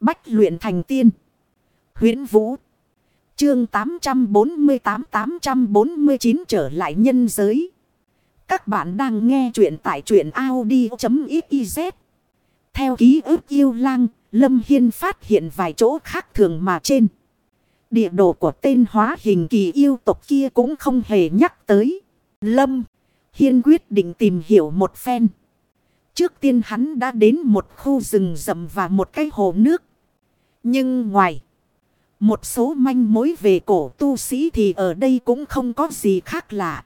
Bách luyện thành tiên. huyễn Vũ. Chương 848-849 trở lại nhân giới. Các bạn đang nghe truyện tại truyện Audi.xyz. Theo ký ức yêu lang, Lâm Hiên phát hiện vài chỗ khác thường mà trên. Địa đồ của tên hóa hình kỳ yêu tộc kia cũng không hề nhắc tới. Lâm Hiên quyết định tìm hiểu một phen. Trước tiên hắn đã đến một khu rừng rậm và một cái hồ nước. Nhưng ngoài, một số manh mối về cổ tu sĩ thì ở đây cũng không có gì khác lạ.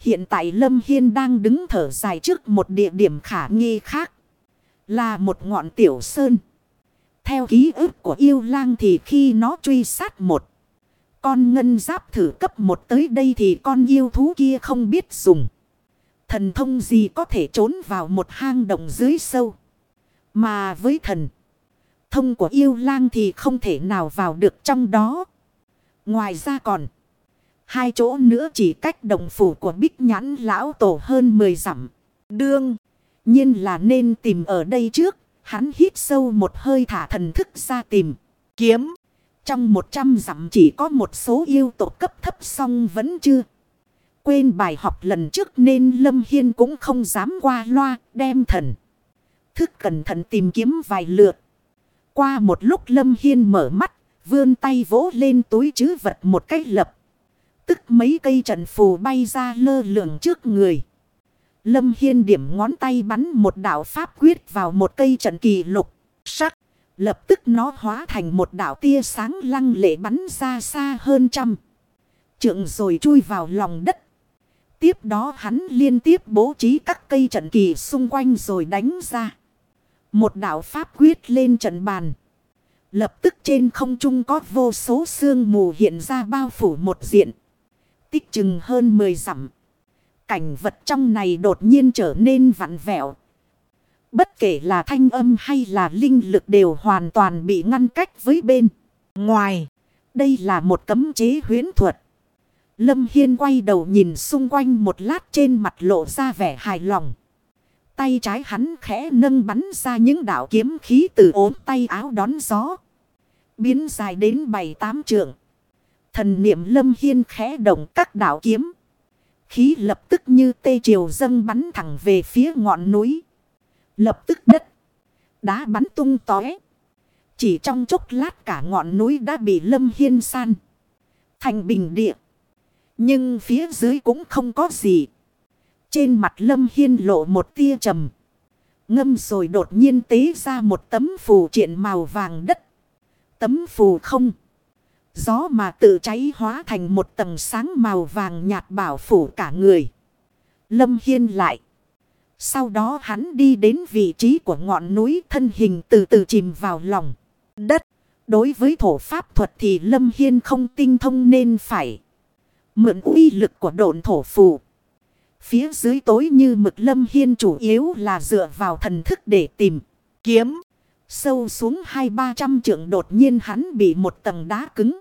Hiện tại Lâm Hiên đang đứng thở dài trước một địa điểm khả nghi khác. Là một ngọn tiểu sơn. Theo ký ức của yêu lang thì khi nó truy sát một. Con ngân giáp thử cấp một tới đây thì con yêu thú kia không biết dùng. Thần thông gì có thể trốn vào một hang động dưới sâu. Mà với thần thông của yêu lang thì không thể nào vào được trong đó. Ngoài ra còn, hai chỗ nữa chỉ cách đồng phủ của bích nhãn lão tổ hơn 10 dặm. Đương nhiên là nên tìm ở đây trước. Hắn hít sâu một hơi thả thần thức ra tìm. Kiếm. Trong 100 dặm chỉ có một số yêu tổ cấp thấp song vẫn chưa. Quên bài học lần trước nên Lâm Hiên cũng không dám qua loa, đem thần. Thức cẩn thận tìm kiếm vài lượt. Qua một lúc Lâm Hiên mở mắt, vươn tay vỗ lên túi chứ vật một cách lập. Tức mấy cây trận phù bay ra lơ lửng trước người. Lâm Hiên điểm ngón tay bắn một đạo pháp quyết vào một cây trận kỳ lục. Sắc. Lập tức nó hóa thành một đạo tia sáng lăng lệ bắn ra xa hơn trăm. Trượng rồi chui vào lòng đất. Tiếp đó hắn liên tiếp bố trí các cây trận kỳ xung quanh rồi đánh ra. Một đạo pháp quyết lên trận bàn. Lập tức trên không trung có vô số sương mù hiện ra bao phủ một diện. Tích chừng hơn 10 dặm. Cảnh vật trong này đột nhiên trở nên vặn vẹo. Bất kể là thanh âm hay là linh lực đều hoàn toàn bị ngăn cách với bên. Ngoài, đây là một cấm chế huyến thuật. Lâm Hiên quay đầu nhìn xung quanh một lát trên mặt lộ ra vẻ hài lòng. Tay trái hắn khẽ nâng bắn ra những đạo kiếm khí từ ốm tay áo đón gió. Biến dài đến bảy tám trượng. Thần niệm Lâm Hiên khẽ động các đạo kiếm. Khí lập tức như tê triều dâng bắn thẳng về phía ngọn núi. Lập tức đất. Đá bắn tung tóe. Chỉ trong chốc lát cả ngọn núi đã bị Lâm Hiên san. Thành bình địa. Nhưng phía dưới cũng không có gì. Trên mặt Lâm Hiên lộ một tia trầm. Ngâm rồi đột nhiên tế ra một tấm phù triện màu vàng đất. Tấm phù không. Gió mà tự cháy hóa thành một tầng sáng màu vàng nhạt bảo phủ cả người. Lâm Hiên lại. Sau đó hắn đi đến vị trí của ngọn núi thân hình từ từ chìm vào lòng đất. Đối với thổ pháp thuật thì Lâm Hiên không tinh thông nên phải mượn uy lực của độn thổ phù. Phía dưới tối như mực Lâm Hiên chủ yếu là dựa vào thần thức để tìm, kiếm. Sâu xuống hai ba trăm trượng đột nhiên hắn bị một tầng đá cứng.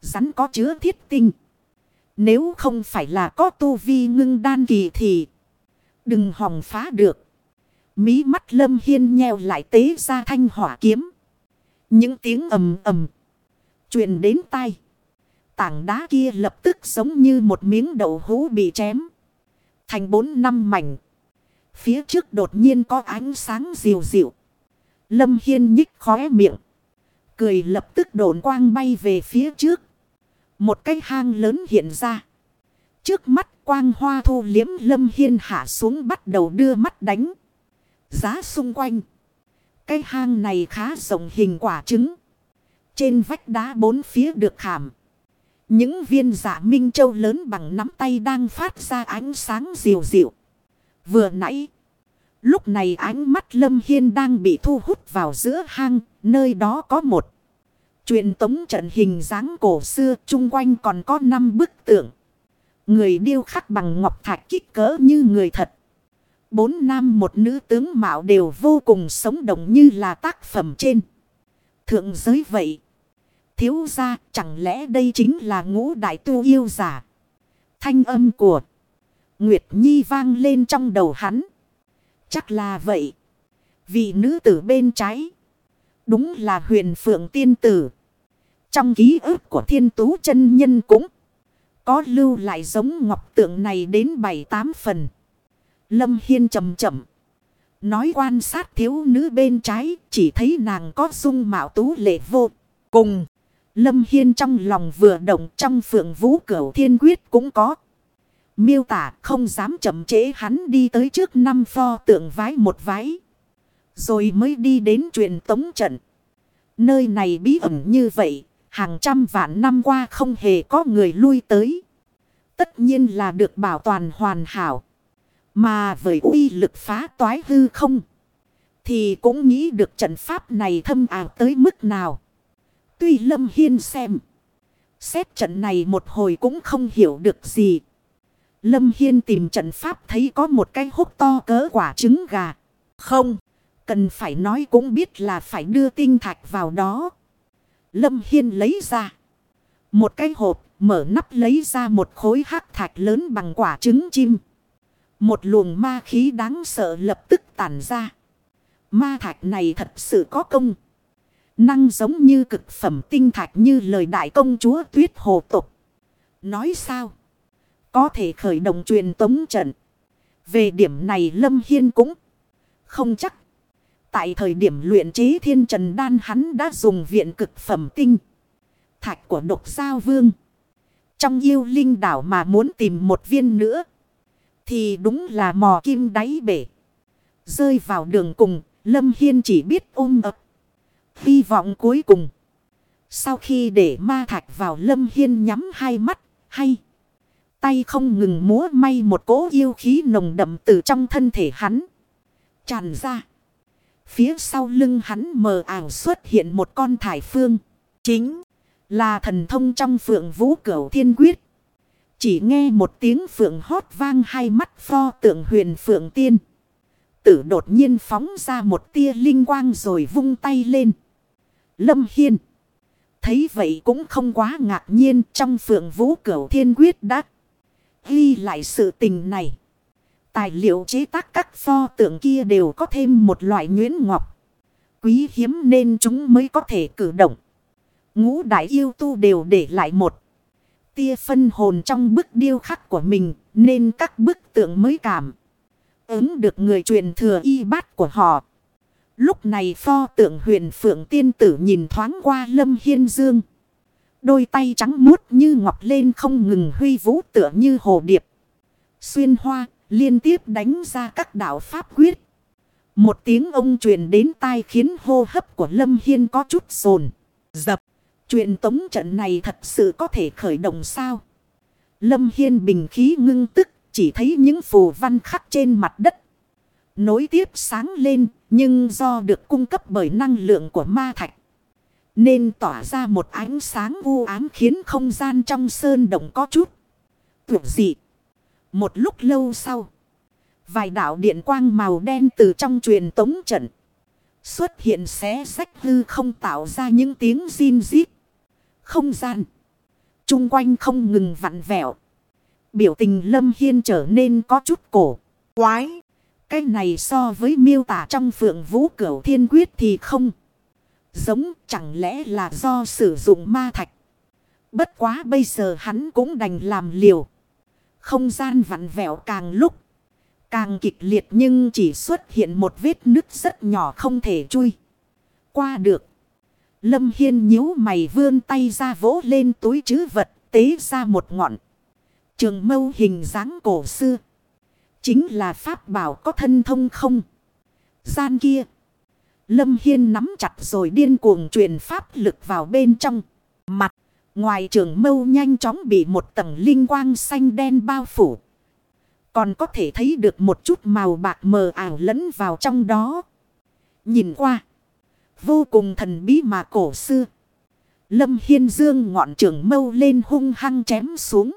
Rắn có chứa thiết tinh. Nếu không phải là có tu vi ngưng đan kỳ thì đừng hòng phá được. Mí mắt lâm hiên nheo lại tế ra thanh hỏa kiếm. Những tiếng ầm ầm. truyền đến tai. Tảng đá kia lập tức giống như một miếng đậu hũ bị chém. Thành bốn năm mảnh. Phía trước đột nhiên có ánh sáng dịu dịu. Lâm Hiên nhích khóe miệng. Cười lập tức đồn quang bay về phía trước. Một cái hang lớn hiện ra. Trước mắt quang hoa thu liếm Lâm Hiên hạ xuống bắt đầu đưa mắt đánh. Giá xung quanh. Cái hang này khá rộng hình quả trứng. Trên vách đá bốn phía được khảm. Những viên giả minh châu lớn bằng nắm tay đang phát ra ánh sáng dịu dịu. Vừa nãy. Lúc này ánh mắt Lâm Hiên đang bị thu hút vào giữa hang. Nơi đó có một. Truyền tống trận hình dáng cổ xưa, chung quanh còn có năm bức tượng. Người điêu khắc bằng ngọc thạch kích cỡ như người thật. Bốn nam một nữ tướng mạo đều vô cùng sống động như là tác phẩm trên. Thượng giới vậy. Thiếu ra chẳng lẽ đây chính là ngũ đại tu yêu giả. Thanh âm của Nguyệt Nhi vang lên trong đầu hắn. Chắc là vậy. Vị nữ tử bên trái. Đúng là huyền phượng tiên tử. Trong ký ức của thiên tú chân nhân cũng có lưu lại giống ngọc tượng này đến bảy tám phần. Lâm Hiên chậm chậm. Nói quan sát thiếu nữ bên trái, chỉ thấy nàng có dung mạo tú lệ vô cùng. Lâm Hiên trong lòng vừa động trong phượng vũ cửu thiên quyết cũng có. Miêu tả không dám chậm trễ hắn đi tới trước năm pho tượng vái một vái. Rồi mới đi đến truyền tống trận. Nơi này bí ẩn như vậy, hàng trăm vạn năm qua không hề có người lui tới. Tất nhiên là được bảo toàn hoàn hảo. Mà với uy lực phá toái hư không. Thì cũng nghĩ được trận pháp này thâm ảo tới mức nào. Tuy Lâm Hiên xem. Xét trận này một hồi cũng không hiểu được gì. Lâm Hiên tìm trận pháp thấy có một cái hốc to cỡ quả trứng gà. Không. Cần phải nói cũng biết là phải đưa tinh thạch vào đó. Lâm Hiên lấy ra. Một cái hộp, mở nắp lấy ra một khối hắc thạch lớn bằng quả trứng chim. Một luồng ma khí đáng sợ lập tức tản ra. Ma thạch này thật sự có công. Năng giống như cực phẩm tinh thạch như lời đại công chúa tuyết hồ tục. Nói sao? Có thể khởi động truyền tống trận. Về điểm này Lâm Hiên cũng không chắc. Tại thời điểm luyện chế thiên trần đan hắn đã dùng viện cực phẩm tinh. Thạch của độc sao vương. Trong yêu linh đảo mà muốn tìm một viên nữa. Thì đúng là mò kim đáy bể. Rơi vào đường cùng. Lâm Hiên chỉ biết ôm ập. Hy vọng cuối cùng. Sau khi để ma thạch vào Lâm Hiên nhắm hai mắt. Hay. Tay không ngừng múa may một cỗ yêu khí nồng đậm từ trong thân thể hắn. Tràn ra. Phía sau lưng hắn mờ ảo xuất hiện một con thải phương. Chính là thần thông trong phượng vũ cửu thiên quyết. Chỉ nghe một tiếng phượng hót vang hai mắt pho tượng huyền phượng tiên. Tử đột nhiên phóng ra một tia linh quang rồi vung tay lên. Lâm Hiên. Thấy vậy cũng không quá ngạc nhiên trong phượng vũ cửu thiên quyết đã ghi lại sự tình này. Tài liệu chế tác các pho tượng kia đều có thêm một loại nhuyễn ngọc. Quý hiếm nên chúng mới có thể cử động. Ngũ đại yêu tu đều để lại một tia phân hồn trong bức điêu khắc của mình, nên các bức tượng mới cảm. Ứng được người truyền thừa y bát của họ. Lúc này pho tượng huyền phượng tiên tử nhìn thoáng qua lâm hiên dương. Đôi tay trắng muốt như ngọc lên không ngừng huy vũ tựa như hồ điệp. Xuyên hoa, liên tiếp đánh ra các đạo pháp quyết. Một tiếng ông truyền đến tai khiến hô hấp của Lâm Hiên có chút sồn. Dập. Chuyện tống trận này thật sự có thể khởi động sao? Lâm Hiên bình khí ngưng tức. Chỉ thấy những phù văn khắc trên mặt đất. Nối tiếp sáng lên. Nhưng do được cung cấp bởi năng lượng của ma thạch. Nên tỏa ra một ánh sáng u ám khiến không gian trong sơn động có chút. Tuyệt dị. Một lúc lâu sau. Vài đạo điện quang màu đen từ trong truyền tống trận. Xuất hiện xé sách hư không tạo ra những tiếng zin rít. Không gian. Trung quanh không ngừng vặn vẹo. Biểu tình lâm hiên trở nên có chút cổ. Quái. Cái này so với miêu tả trong phượng vũ cửu thiên quyết thì không. Giống, chẳng lẽ là do sử dụng ma thạch. Bất quá bây giờ hắn cũng đành làm liều. Không gian vặn vẹo càng lúc. Càng kịch liệt nhưng chỉ xuất hiện một vết nứt rất nhỏ không thể chui. Qua được. Lâm Hiên nhíu mày vươn tay ra vỗ lên túi chứ vật, tế ra một ngọn. Trường mâu hình dáng cổ xưa. Chính là pháp bảo có thân thông không. Gian kia. Lâm Hiên nắm chặt rồi điên cuồng truyền pháp lực vào bên trong. Mặt. Ngoài trường mâu nhanh chóng bị một tầng linh quang xanh đen bao phủ. Còn có thể thấy được một chút màu bạc mờ ảo lẫn vào trong đó. Nhìn qua. Vô cùng thần bí mà cổ xưa. Lâm Hiên Dương ngọn trường mâu lên hung hăng chém xuống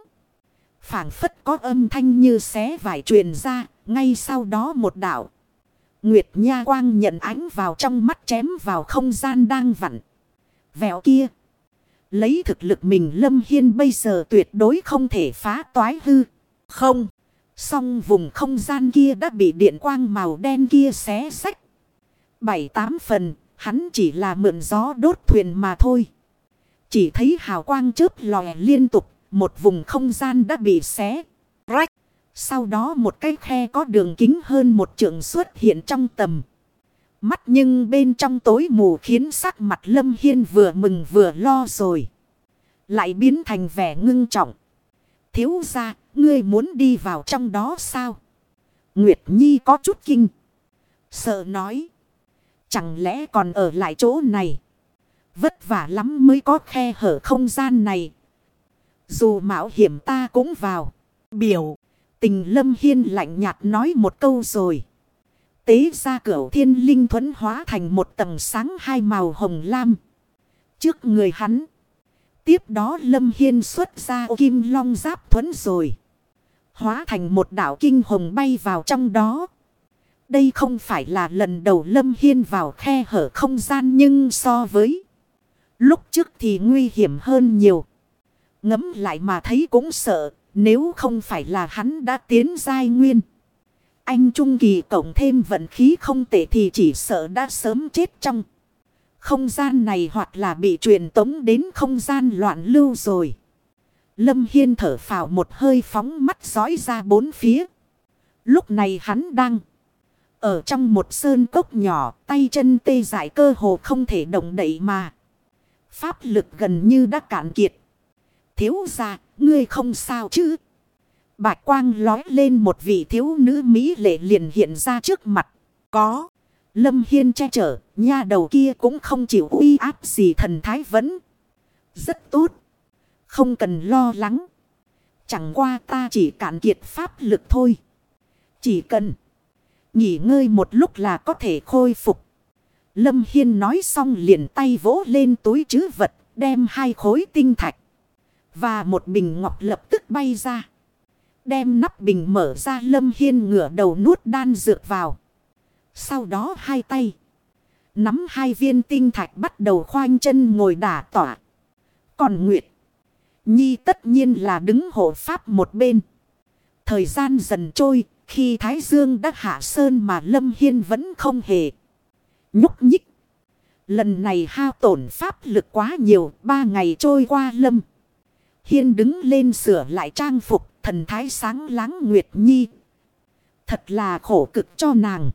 phảng phất có âm thanh như xé vải truyền ra. Ngay sau đó một đạo. Nguyệt Nha Quang nhận ánh vào trong mắt chém vào không gian đang vặn. Vẹo kia. Lấy thực lực mình Lâm Hiên bây giờ tuyệt đối không thể phá toái hư. Không. Song vùng không gian kia đã bị điện quang màu đen kia xé sách. Bảy tám phần. hắn chỉ là mượn gió đốt thuyền mà thôi. Chỉ thấy hào quang chớp lòe liên tục, một vùng không gian đã bị xé, rách. Sau đó một cái khe có đường kính hơn một trượng xuất hiện trong tầm. Mắt nhưng bên trong tối mù khiến sắc mặt Lâm Hiên vừa mừng vừa lo rồi. Lại biến thành vẻ ngưng trọng. Thiếu ra, ngươi muốn đi vào trong đó sao? Nguyệt Nhi có chút kinh. Sợ nói. Chẳng lẽ còn ở lại chỗ này? Vất vả lắm mới có khe hở không gian này. Dù mạo hiểm ta cũng vào. Biểu. Tình lâm hiên lạnh nhạt nói một câu rồi. Tế ra cửa thiên linh thuẫn hóa thành một tầng sáng hai màu hồng lam. Trước người hắn. Tiếp đó lâm hiên xuất ra kim long giáp thuẫn rồi. Hóa thành một đảo kinh hồng bay vào trong đó. Đây không phải là lần đầu lâm hiên vào khe hở không gian nhưng so với. Lúc trước thì nguy hiểm hơn nhiều. Ngấm lại mà thấy cũng sợ. Nếu không phải là hắn đã tiến giai nguyên. Anh Trung Kỳ cộng thêm vận khí không tệ thì chỉ sợ đã sớm chết trong. Không gian này hoặc là bị truyền tống đến không gian loạn lưu rồi. Lâm Hiên thở phào một hơi phóng mắt dõi ra bốn phía. Lúc này hắn đang ở trong một sơn cốc nhỏ, tay chân tê dại cơ hồ không thể động đậy mà. Pháp lực gần như đã cạn kiệt. Thiếu ra, ngươi không sao chứ? Bạch quang lói lên một vị thiếu nữ Mỹ lệ liền hiện ra trước mặt. Có. Lâm Hiên che chở, nha đầu kia cũng không chịu uy áp gì thần thái vẫn. Rất tốt. Không cần lo lắng. Chẳng qua ta chỉ cạn kiệt pháp lực thôi. Chỉ cần nghỉ ngơi một lúc là có thể khôi phục. Lâm Hiên nói xong liền tay vỗ lên túi chứ vật, đem hai khối tinh thạch. Và một bình ngọc lập tức bay ra. Đem nắp bình mở ra Lâm Hiên ngửa đầu nuốt đan dược vào. Sau đó hai tay. Nắm hai viên tinh thạch bắt đầu khoanh chân ngồi đả tỏa. Còn Nguyệt. Nhi tất nhiên là đứng hộ pháp một bên. Thời gian dần trôi. Khi Thái Dương đã hạ sơn mà Lâm Hiên vẫn không hề. Nhúc nhích. Lần này hao tổn pháp lực quá nhiều. Ba ngày trôi qua Lâm. Hiên đứng lên sửa lại trang phục. Thần thái sáng láng Nguyệt Nhi. Thật là khổ cực cho nàng.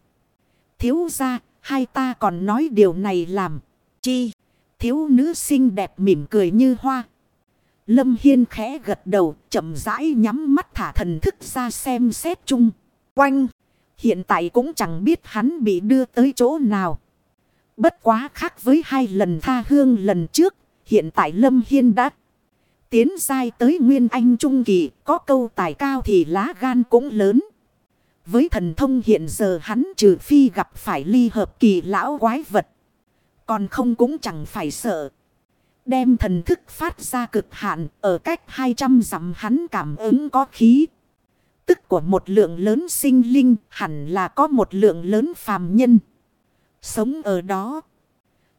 Thiếu ra, hai ta còn nói điều này làm. Chi? Thiếu nữ xinh đẹp mỉm cười như hoa. Lâm Hiên khẽ gật đầu, chậm rãi nhắm mắt thả thần thức ra xem xét chung. Quanh, hiện tại cũng chẳng biết hắn bị đưa tới chỗ nào. Bất quá khác với hai lần tha hương lần trước, hiện tại Lâm Hiên đã tiến dai tới Nguyên Anh Trung Kỳ, có câu tài cao thì lá gan cũng lớn. Với thần thông hiện giờ hắn trừ phi gặp phải ly hợp kỳ lão quái vật. Còn không cũng chẳng phải sợ. Đem thần thức phát ra cực hạn ở cách 200 dặm hắn cảm ứng có khí. Tức của một lượng lớn sinh linh hẳn là có một lượng lớn phàm nhân. Sống ở đó.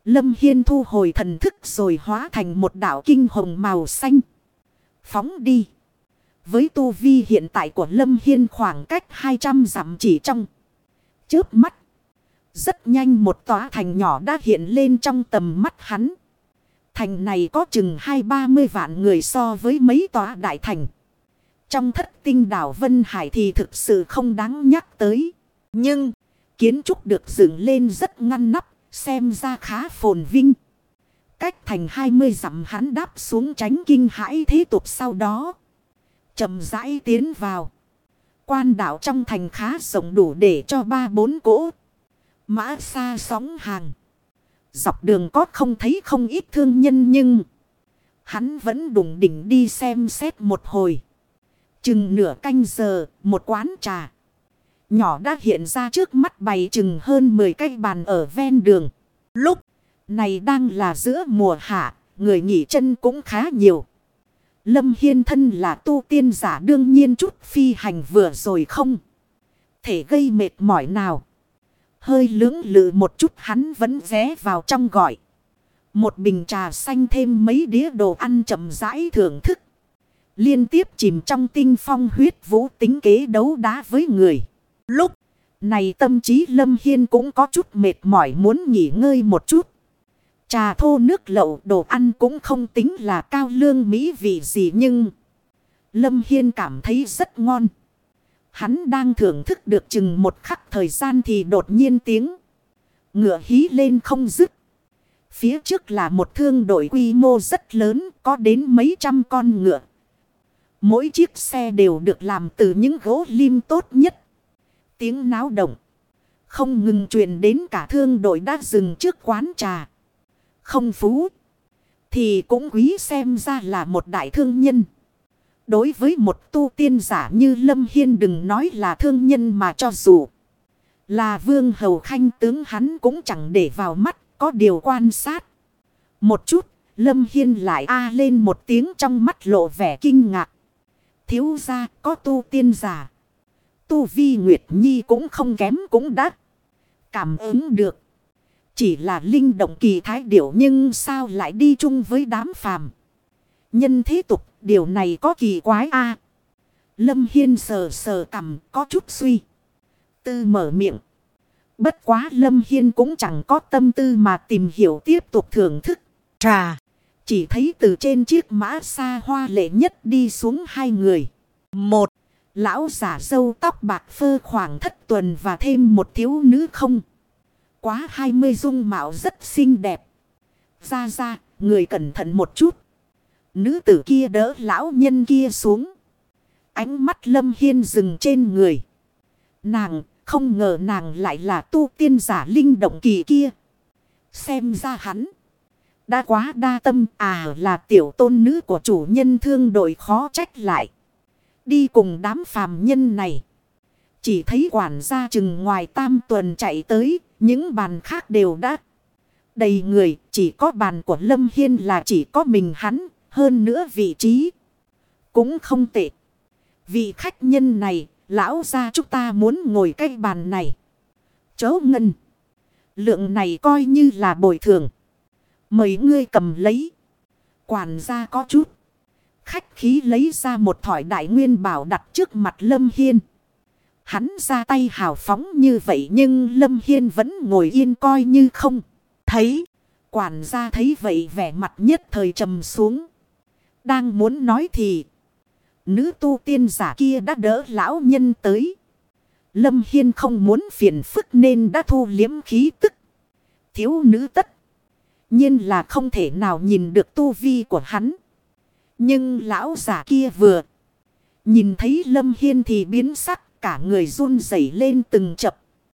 Lâm Hiên thu hồi thần thức rồi hóa thành một đảo kinh hồng màu xanh. Phóng đi. Với tu vi hiện tại của Lâm Hiên khoảng cách 200 dặm chỉ trong. Chớp mắt. Rất nhanh một tòa thành nhỏ đã hiện lên trong tầm mắt hắn. Thành này có chừng hai ba mươi vạn người so với mấy tòa đại thành. Trong thất tinh đảo Vân Hải thì thực sự không đáng nhắc tới. Nhưng kiến trúc được dựng lên rất ngăn nắp, xem ra khá phồn vinh. Cách thành hai mươi dặm hắn đáp xuống tránh kinh hãi thế tục sau đó chậm rãi tiến vào. Quan đảo trong thành khá rộng đủ để cho ba bốn cỗ. Mã xa sóng hàng. Dọc đường có không thấy không ít thương nhân nhưng. Hắn vẫn đùng đỉnh đi xem xét một hồi. Chừng nửa canh giờ, một quán trà. Nhỏ đã hiện ra trước mắt bày chừng hơn 10 cây bàn ở ven đường. Lúc này đang là giữa mùa hạ, người nghỉ chân cũng khá nhiều. Lâm Hiên thân là tu tiên giả đương nhiên chút phi hành vừa rồi không. Thể gây mệt mỏi nào. Hơi lưỡng lự một chút hắn vẫn vé vào trong gọi. Một bình trà xanh thêm mấy đĩa đồ ăn chậm rãi thưởng thức. Liên tiếp chìm trong tinh phong huyết vũ tính kế đấu đá với người. Lúc Này tâm trí Lâm Hiên cũng có chút mệt mỏi muốn nghỉ ngơi một chút. Trà thô nước lậu đồ ăn cũng không tính là cao lương mỹ vị gì nhưng... Lâm Hiên cảm thấy rất ngon. Hắn đang thưởng thức được chừng một khắc thời gian thì đột nhiên tiếng. Ngựa hí lên không dứt. Phía trước là một thương đội quy mô rất lớn, có đến mấy trăm con ngựa. Mỗi chiếc xe đều được làm từ những gỗ lim tốt nhất. Tiếng náo động. Không ngừng truyền đến cả thương đội đã dừng trước quán trà. Không phú. Thì cũng quý xem ra là một đại thương nhân. Đối với một tu tiên giả như Lâm Hiên đừng nói là thương nhân mà cho dù là vương hầu khanh tướng hắn cũng chẳng để vào mắt, có điều quan sát. Một chút, Lâm Hiên lại a lên một tiếng trong mắt lộ vẻ kinh ngạc. Thiếu ra có tu tiên giả. Tu vi Nguyệt Nhi cũng không kém cũng đã cảm ứng được. Chỉ là linh động kỳ thái điểu nhưng sao lại đi chung với đám phàm. Nhân thế tục, điều này có kỳ quái a Lâm Hiên sờ sờ cầm có chút suy. Tư mở miệng. Bất quá Lâm Hiên cũng chẳng có tâm tư mà tìm hiểu tiếp tục thưởng thức. Trà. Chỉ thấy từ trên chiếc mã xa hoa lệ nhất đi xuống hai người. Một. Lão giả dâu tóc bạc phơ khoảng thất tuần và thêm một thiếu nữ không. Quá hai mươi dung mạo rất xinh đẹp. Ra ra, người cẩn thận một chút. Nữ tử kia đỡ lão nhân kia xuống. Ánh mắt lâm hiên dừng trên người. Nàng, không ngờ nàng lại là tu tiên giả linh động kỳ kia. Xem ra hắn. Đã quá đa tâm à là tiểu tôn nữ của chủ nhân thương đội khó trách lại. Đi cùng đám phàm nhân này. Chỉ thấy quản gia chừng ngoài tam tuần chạy tới. Những bàn khác đều đã đầy người. Chỉ có bàn của Lâm Hiên là chỉ có mình hắn. Hơn nữa vị trí. Cũng không tệ. Vị khách nhân này. Lão gia chúng ta muốn ngồi cây bàn này. Chớ ngân. Lượng này coi như là bồi thường. Mời ngươi cầm lấy. Quản gia có chút. Khách khí lấy ra một thỏi đại nguyên bảo đặt trước mặt Lâm Hiên. Hắn ra tay hào phóng như vậy nhưng Lâm Hiên vẫn ngồi yên coi như không. Thấy. Quản gia thấy vậy vẻ mặt nhất thời trầm xuống. Đang muốn nói thì. Nữ tu tiên giả kia đã đỡ lão nhân tới. Lâm Hiên không muốn phiền phức nên đã thu liếm khí tức. Thiếu nữ tất nhiên là không thể nào nhìn được tu vi của hắn. Nhưng lão giả kia vừa nhìn thấy Lâm Hiên thì biến sắc, cả người run rẩy lên từng chập.